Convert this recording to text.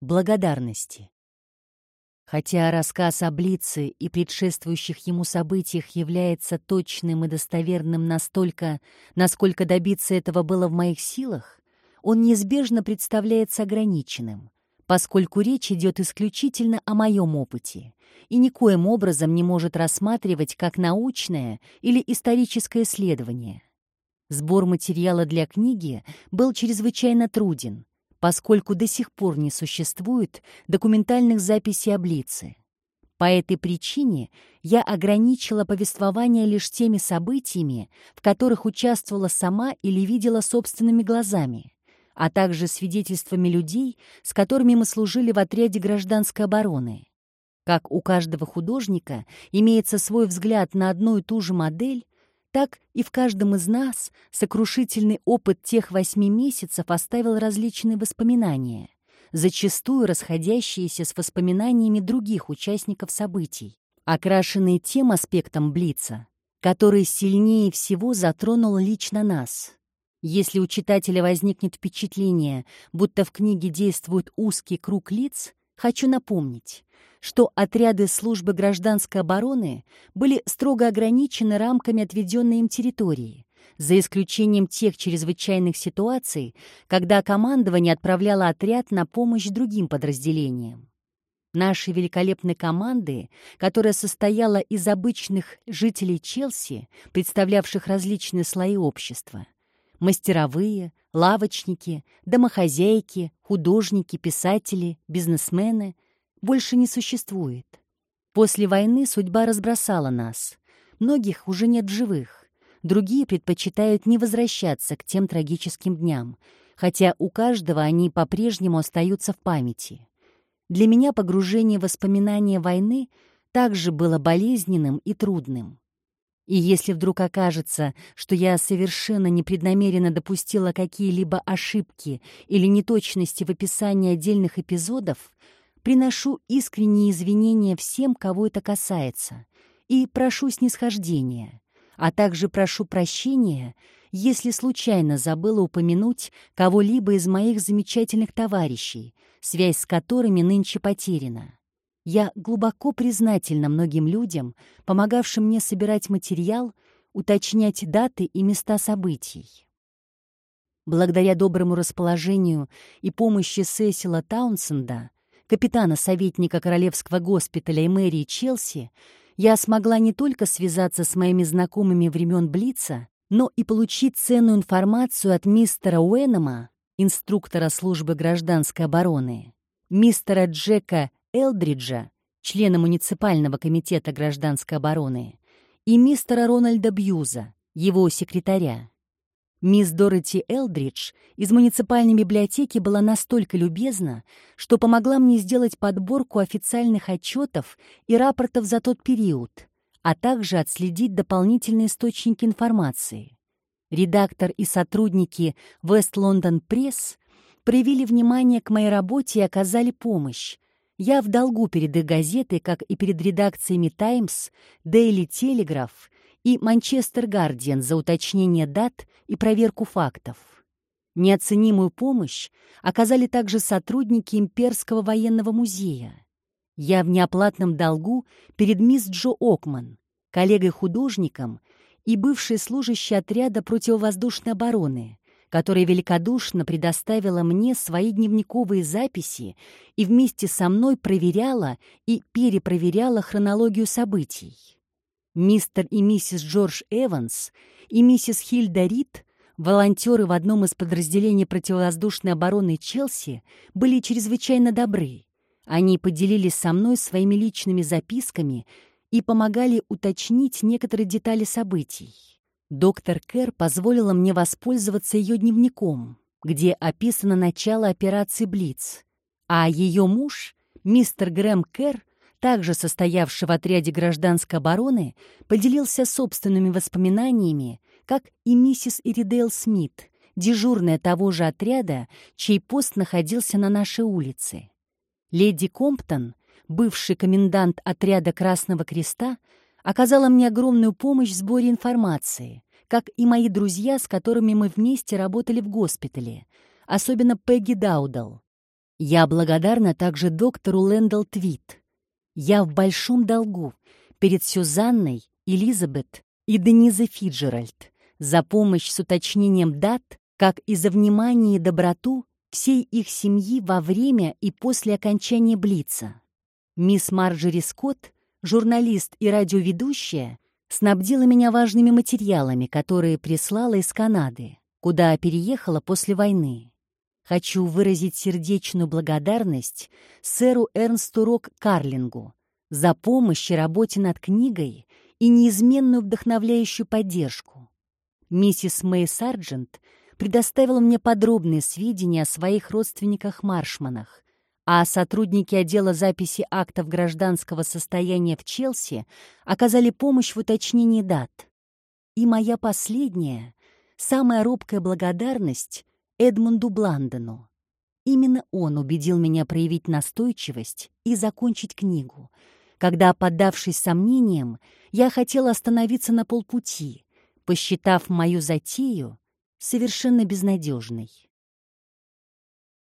благодарности. Хотя рассказ о Блице и предшествующих ему событиях является точным и достоверным настолько, насколько добиться этого было в моих силах, он неизбежно представляется ограниченным, поскольку речь идет исключительно о моем опыте и никоим образом не может рассматривать как научное или историческое исследование. Сбор материала для книги был чрезвычайно труден, поскольку до сих пор не существует документальных записей о Блице. По этой причине я ограничила повествование лишь теми событиями, в которых участвовала сама или видела собственными глазами, а также свидетельствами людей, с которыми мы служили в отряде гражданской обороны. Как у каждого художника имеется свой взгляд на одну и ту же модель, так и в каждом из нас сокрушительный опыт тех восьми месяцев оставил различные воспоминания, зачастую расходящиеся с воспоминаниями других участников событий, окрашенные тем аспектом Блица, который сильнее всего затронул лично нас. Если у читателя возникнет впечатление, будто в книге действует узкий круг лиц, хочу напомнить, что отряды службы гражданской обороны были строго ограничены рамками отведенной им территории, за исключением тех чрезвычайных ситуаций, когда командование отправляло отряд на помощь другим подразделениям. Нашей великолепной команды, которая состояла из обычных жителей Челси, представлявших различные слои общества, мастеровые, лавочники, домохозяйки, художники, писатели, бизнесмены — больше не существует. После войны судьба разбросала нас. Многих уже нет живых. Другие предпочитают не возвращаться к тем трагическим дням, хотя у каждого они по-прежнему остаются в памяти. Для меня погружение в воспоминания войны также было болезненным и трудным. И если вдруг окажется, что я совершенно непреднамеренно допустила какие-либо ошибки или неточности в описании отдельных эпизодов, Приношу искренние извинения всем, кого это касается, и прошу снисхождения, а также прошу прощения, если случайно забыла упомянуть кого-либо из моих замечательных товарищей, связь с которыми нынче потеряна. Я глубоко признательна многим людям, помогавшим мне собирать материал, уточнять даты и места событий. Благодаря доброму расположению и помощи Сесила Таунсенда капитана-советника Королевского госпиталя и мэрии Челси, я смогла не только связаться с моими знакомыми времен Блица, но и получить ценную информацию от мистера Уэннема, инструктора службы гражданской обороны, мистера Джека Элдриджа, члена муниципального комитета гражданской обороны, и мистера Рональда Бьюза, его секретаря. Мисс Дороти Элдридж из муниципальной библиотеки была настолько любезна, что помогла мне сделать подборку официальных отчетов и рапортов за тот период, а также отследить дополнительные источники информации. Редактор и сотрудники West London Press проявили внимание к моей работе и оказали помощь. Я в долгу перед их газетой, как и перед редакциями «Таймс», «Дейли Телеграф» и «Манчестер Гардиан» за уточнение дат и проверку фактов. Неоценимую помощь оказали также сотрудники Имперского военного музея. Я в неоплатном долгу перед мисс Джо Окман, коллегой-художником и бывшей служащей отряда противовоздушной обороны, которая великодушно предоставила мне свои дневниковые записи и вместе со мной проверяла и перепроверяла хронологию событий. Мистер и миссис Джордж Эванс и миссис Хильда Рид, волонтеры в одном из подразделений противовоздушной обороны Челси, были чрезвычайно добры. Они поделились со мной своими личными записками и помогали уточнить некоторые детали событий. Доктор Кэр позволила мне воспользоваться ее дневником, где описано начало операции «Блиц», а ее муж, мистер Грэм Кэр, также состоявший в отряде гражданской обороны, поделился собственными воспоминаниями, как и миссис Иридейл Смит, дежурная того же отряда, чей пост находился на нашей улице. Леди Комптон, бывший комендант отряда Красного Креста, оказала мне огромную помощь в сборе информации, как и мои друзья, с которыми мы вместе работали в госпитале, особенно Пегги Даудал. Я благодарна также доктору Лэндалл Твит. Я в большом долгу перед Сюзанной, Элизабет и Денизой Фиджеральд за помощь с уточнением дат, как и за внимание и доброту всей их семьи во время и после окончания Блица. Мисс Марджери Скотт, журналист и радиоведущая, снабдила меня важными материалами, которые прислала из Канады, куда переехала после войны. Хочу выразить сердечную благодарность сэру Эрнсту Рок Карлингу за помощь и работе над книгой и неизменную вдохновляющую поддержку. Миссис Мэй Сарджент предоставила мне подробные сведения о своих родственниках-маршманах, а сотрудники отдела записи актов гражданского состояния в Челси оказали помощь в уточнении дат. И моя последняя, самая робкая благодарность Эдмунду Бландену. Именно он убедил меня проявить настойчивость и закончить книгу, когда, поддавшись сомнениям, я хотела остановиться на полпути, посчитав мою затею совершенно безнадежной.